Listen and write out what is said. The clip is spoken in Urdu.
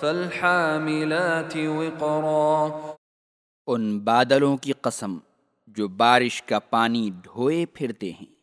فالحاملات وقرا۔ ان بادلوں کی قسم جو بارش کا پانی ڈھوئے پھرتے ہیں۔